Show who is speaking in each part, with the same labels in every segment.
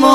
Speaker 1: मो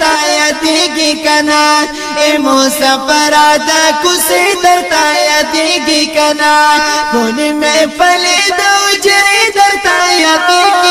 Speaker 1: दाया थी कना सफ़ाधा ख़ुशी दर ताया थिगी कनार हुन में पले दो त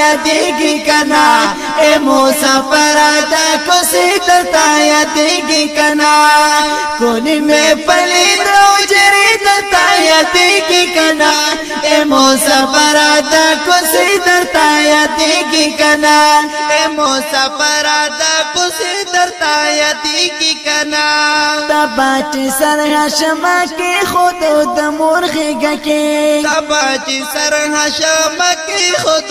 Speaker 1: यदेगी कना। ए मुसाफर आता कुसी दता यदेगी कना। कुन में पली दो जरी दता यदेगी कना। ए मुसाफर आता कुसी दता यदेगी कना।
Speaker 2: ए मुसाफर आता कुसी दता यदेगी कना।
Speaker 1: तबाच सरहा शमा के खुद दमोर गके
Speaker 2: तबाच सरहा शमा के खुद